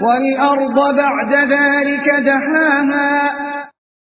والأرض بعد ذلك دحاها.